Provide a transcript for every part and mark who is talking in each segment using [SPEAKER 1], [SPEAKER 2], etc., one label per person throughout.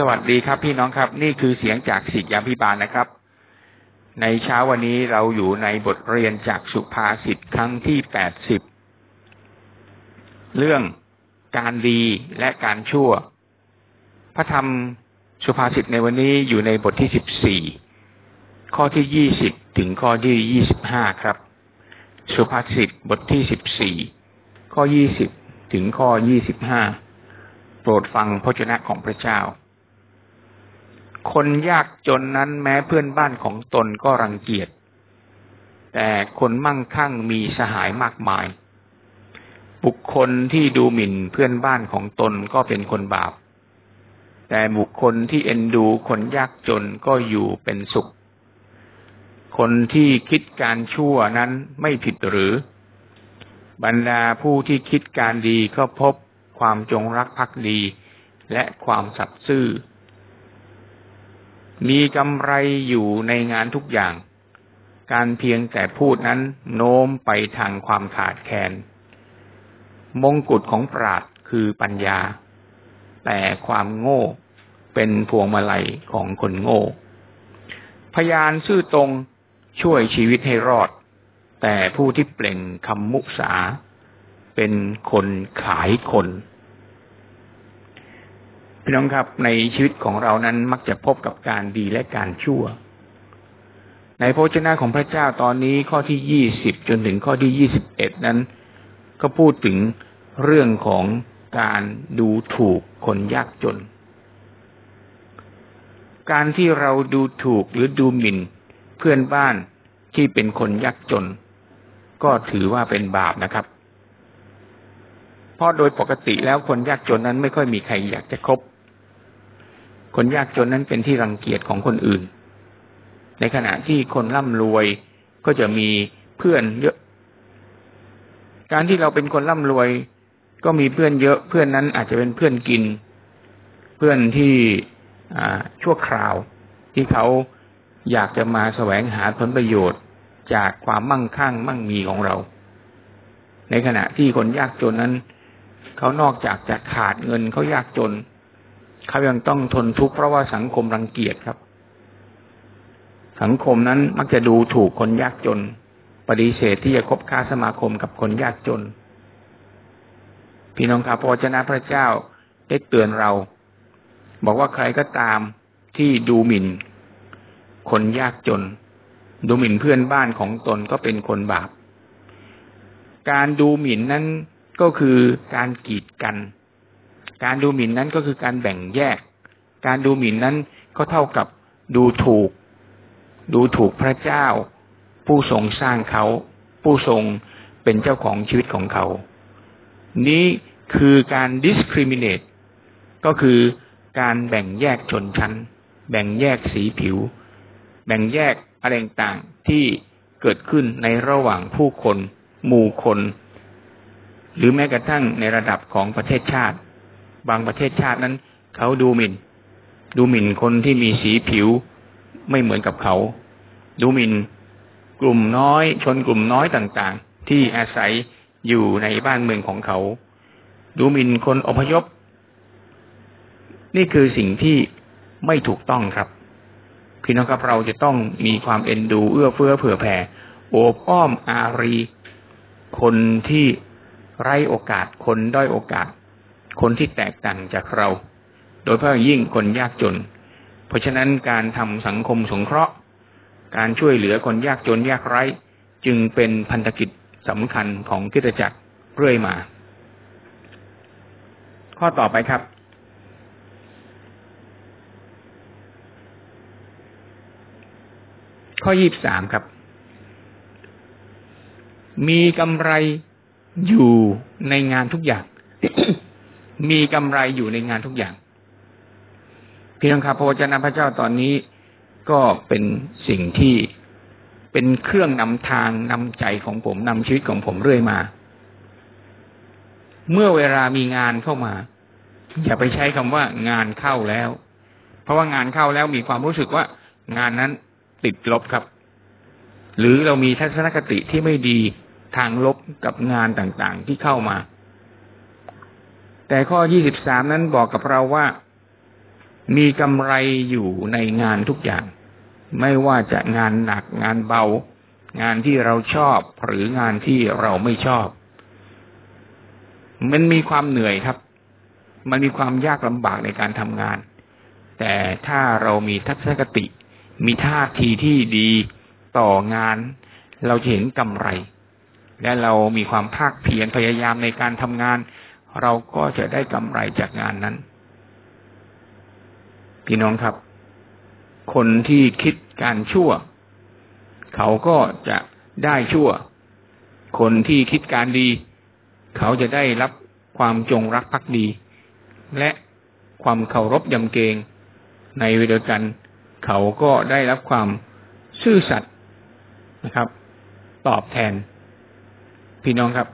[SPEAKER 1] สวัสดีครับพี่น้องครับ นี่คือเสียงจากสิทธิยาพิบาลนะครับ ในเช้าวันนี้เราอยู่ในบทเรียนจากสุภาษิตครั้งที่แปดสิบเรื่องการดีและการชั่ว พระธรรมสุภาษิตในวันนี้อยู่ในบทที่สิบสี่ข้อที่ยี่สิบถึงข้อที่ยี่สิบห้าครับ สุภาษิตบทที่สิบสี่ข้อยี่สิบถึงข้อยี่สิบห้าโปรดฟังพระชนะของพระเจ้า คนยากจนนั้นแม้เพื่อนบ้านของตนก็รังเกียจ แต่คนมั่งคั่งมีสหายมากมาย บุคคลที่ดูหมิ่นเพื่อนบ้านของตนก็เป็นคนบาป แต่บุคคลที่เอ็นดูคนยากจนก็อยู่เป็นสุข คนที่คิดการชั่วนั้นไม่ผิดหรือ บรรดาผู้ที่คิดการดีก็พบความจงรักภักดีและความสัตย์ซื่อ มีกำไรอยู่ในงานทุกอย่าง การเพียงแต่พูดนั้นโน้มไปทางความขาดแคลนมงกุฎของปราดคือปัญญา แต่ความโง่เป็นพวงมาลัยของคนโง่ พยานซื่อตรงช่วยชีวิตให้รอด แต่ผู้ที่เปล่งคำมุสา เป็นคนขายคน พี่น้องครับในชีวิตของเรานั้นมักจะพบกับการดีและการชั่ว ในพระเจ้าของพระเจ้าตอนนี้ข้อที่ยี่สิบจนถึงข้อที่ยี่สิบเอ็ดนั้น ก็พูดถึงเรื่องของการดูถูกคนยากจน การที่เราดูถูกหรือดูหมิ่นเพื่อนบ้านที่เป็นคนยากจน ก็ถือว่าเป็นบาปนะครับ เพราะโดยปกติแล้วคนยากจนนั้นไม่ค่อยมีใครอยากจะคบ คนยากจนนั้นเป็นที่รังเกียจของคนอื่น ในขณะที่คนร่ำรวยก็จะมีเพื่อนเยอะ การที่เราเป็นคนร่ำรวย ก็มีเพื่อนเยอะเพื่อนนั้นอาจจะเป็นเพื่อนกิน เพื่อนที่ชั่วคราวที่เขาอยากจะมาแสวงหาผลประโยชน์จากความมั่งคั่งมั่งมีของเรา ในขณะที่คนยากจนนั้น เขานอกจากจะขาดเงินเขายากจน เขายังต้องทนทุกข์เพราะว่าสังคมรังเกียจครับ สังคมนั้นมักจะดูถูกคนยากจน ปฏิเสธที่จะคบค้าสมาคมกับคนยากจน พี่น้องครับพระเจ้าพระเจ้าได้เตือนเรา บอกว่าใครก็ตามที่ดูหมิ่น คนยากจน ดูหมิ่นเพื่อนบ้านของตนก็เป็นคนบาป การดูหมิ่นนั้น ก็คือการกีดกัน การดูหมิ่นนั้นก็คือการแบ่งแยก การดูหมิ่นนั้นก็เท่ากับดูถูก ดูถูกพระเจ้า ผู้ทรงสร้างเขา ผู้ทรงเป็นเจ้าของชีวิตของเขา นี้คือการ discriminate ก็คือการแบ่งแยกชนชั้น แบ่งแยกสีผิว แบ่งแยกอะไรต่างที่เกิดขึ้นในระหว่างผู้คน หมู่คน หรือแม้กระทั่งในระดับของประเทศชาติ บางประเทศชาตินั้น เขาดูหมิน่น ดูหมิ่นคนที่มีสีผิวไม่เหมือนกับเขา ดูหมิน่นกลุ่มน้อย ชนกลุ่มน้อยต่างๆ ที่อาศัยอยู่ในบ้านเมืองของเขา ดูหมิ่นคนอพยพ นี่คือสิ่งที่ไม่ถูกต้องครับพี่น้องครับเราจะต้องมีความเอ็นดูเอื้อเฟื้อเผื่อแผ่โอบอ้อมอารี คนที่ ไร้โอกาสคนด้อยโอกาส คนที่แตกต่างจากเรา โดยเฉพาะยิ่งคนยากจน เพราะฉะนั้นการทำสังคมสงเคราะห์ การช่วยเหลือคนยากจนยากไร้ จึงเป็นพันธกิจสำคัญของกิจจักรเรื่อยมา ข้อต่อไปครับข้อยี่บสามครับ มีกำไร อยู่ในงานทุกอย่าง มีกำไรอยู่ในงานทุกอย่างพี่น้องครับพระวจนะพระเจ้าตอนนี้ก็เป็นสิ่งที่เป็นเครื่องนำทางนำใจของผมนำชีวิตของผมเรื่อยมา เมื่อเวลามีงานเข้ามา อย่าไปใช้คำว่างานเข้าแล้ว เพราะว่างานเข้าแล้วมีความรู้สึกว่า งานนั้นติดลบครับ หรือเรามีทัศนคติที่ไม่ดี ทางลบกับงานต่างๆที่เข้ามา แต่ข้อ 23 นั้นบอกกับเราว่า มีกำไรอยู่ในงานทุกอย่าง ไม่ว่าจะงานหนักงานเบา งานที่เราชอบหรืองานที่เราไม่ชอบ มันมีความเหนื่อยครับ มันมีความยากลำบากในการทำงาน แต่ถ้าเรามีทัศนคติ มีท่าทีที่ดีต่องาน เราจะเห็นกำไร และเรามีความภาคเพียรพยายามในการทำงาน เราก็จะได้กำไรจากงานนั้น พี่น้องครับ คนที่คิดการชั่ว เขาก็จะได้ชั่ว คนที่คิดการดี เขาจะได้รับความจงรักภักดี และความเคารพยำเกรงในเวลากัน เขาก็ได้รับความซื่อสัตย์นะครับ ตอบแทน พี่น้องครับ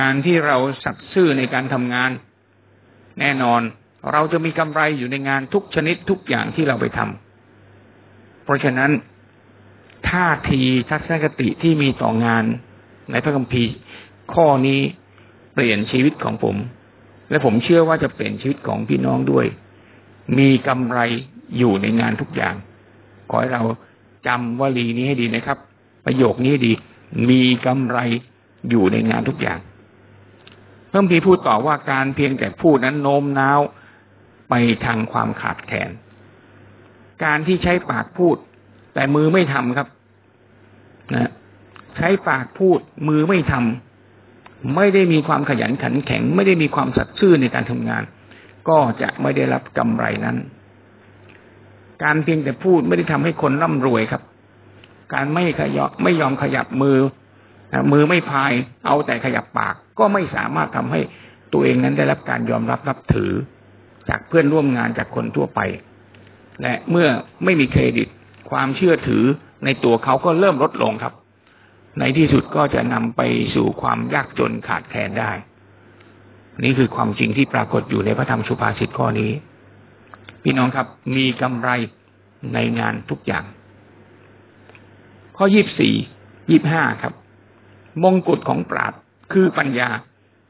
[SPEAKER 1] การที่เราสัตย์ซื่อในการทำงาน แน่นอนเราจะมีกำไรอยู่ในงานทุกชนิดทุกอย่างที่เราไปทำเพราะฉะนั้นท่าทีทัศนคติที่มีต่องานในพระคัมภีร์ข้อนี้เปลี่ยนชีวิตของผม และผมเชื่อว่าจะเปลี่ยนชีวิตของพี่น้องด้วย มีกำไรอยู่ในงานทุกอย่าง ขอให้เราจำวลีนี้ให้ดีนะครับ ประโยคนี้ดี มีกำไร อยู่ในงานทุกอย่างเพิ่มพีพูดต่อว่าการเพียงแต่พูดนั้นโน้มน้าวไปทางความขาดแคลนการที่ใช้ปากพูด แต่มือไม่ทำครับนะใช้ปากพูด มือไม่ทำไม่ได้มีความขยันขันแข็ง ไม่ได้มีความสัตย์ซื่อในการทำงาน ก็จะไม่ได้รับกำไรนั้น การเพียงแต่พูดไม่ได้ทำให้คนร่ำรวยครับ การไม่ขยับไม่ยอมขยับมือ มือไม่พาย เอาแต่ขยับปาก ก็ไม่สามารถทำให้ตัวเองนั้นได้รับการยอมรับนับถือ จากเพื่อนร่วมงานจากคนทั่วไป และเมื่อไม่มีเครดิต ความเชื่อถือในตัวเขาก็เริ่มลดลงครับ ในที่สุดก็จะนำไปสู่ความยากจนขาดแคลนได้ นี่คือความจริงที่ปรากฏอยู่ในพระธรรมสุภาษิตข้อนี้ พี่น้องครับมีกำไรในงานทุกอย่าง ข้อยี่บสี่ยี่บห้าครับ มงกุฎของปราดคือปัญญา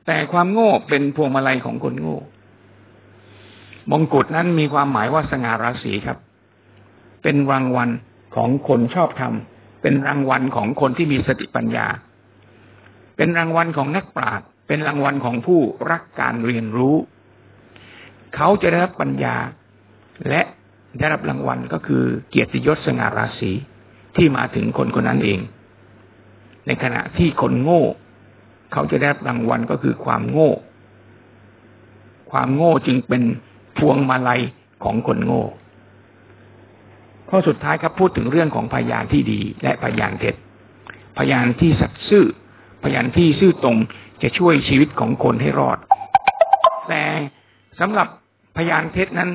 [SPEAKER 1] แต่ความโง่เป็นพวงมาลัยของคนโง่ มงกุฎนั้นมีความหมายว่าสง่าราศีครับ เป็นรางวัลของคนชอบธรรมเป็นรางวัลของคนที่มีสติปัญญา เป็นรางวัลของนักปราชญ์เป็นรางวัลของผู้รักการเรียนรู้ เขาจะได้รับปัญญา และได้รับรางวัลก็คือเกียรติยศสง่าราศีที่มาถึงคนคนนั้นเอง ในขณะที่คนโง่ เขาจะได้รางวัลก็คือความโง่ ความโง่จึงเป็นพวงมาลัยของคนโง่ ข้อสุดท้ายครับพูดถึงเรื่องของพยานที่ดี และพยานเท็จ พยานที่สัตย์ซื่อ พยานที่ซื่อตรงจะช่วยชีวิตของคนให้รอด แต่สำหรับพยานเท็จนั้น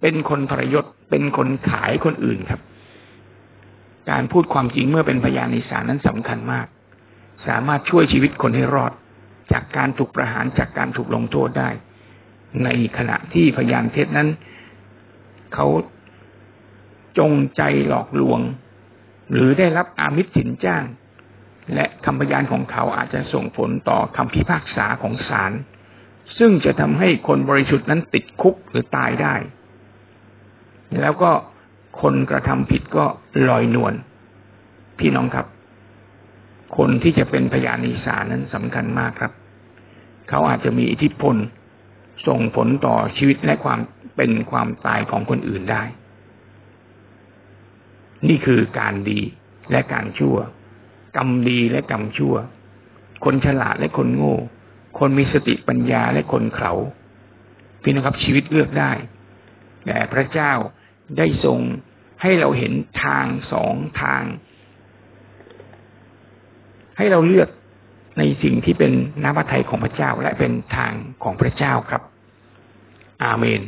[SPEAKER 1] เป็นคนทรยศเป็นคนขายคนอื่นครับ การพูดความจริงเมื่อเป็นพยานในศาลนั้นสำคัญมาก สามารถช่วยชีวิตคนให้รอด จากการถูกประหารจากการถูกลงโทษได้ ในขณะที่พยานเท็จนั้น เขาจงใจหลอกลวง หรือได้รับอามิตรสินจ้าง และคำพยานของเขาอาจจะส่งผลต่อคำพิพากษาของศาลซึ่งจะทำให้คนบริสุทธิ์นั้นติดคุกหรือตายได้ แล้วก็ คนกระทำผิดก็ลอยนวลพี่น้องครับ คนที่จะเป็นพยานในศาลนั้นสำคัญมากครับ เขาอาจจะมีอิทธิพลส่งผลต่อชีวิตและความเป็นความตายของคนอื่นได้ นี่คือการดีและการชั่ว กรรมดีและกรรมชั่ว คนฉลาดและคนโง่ คนมีสติปัญญาและคนเขาพี่นะครับชีวิตเลือกได้ แต่พระเจ้า ได้ทรงให้เราเห็นทางสองทาง ให้เราเลือกในสิ่งที่เป็นน้ำพระทัยของพระเจ้าและเป็นทางของพระเจ้าครับ อาเมน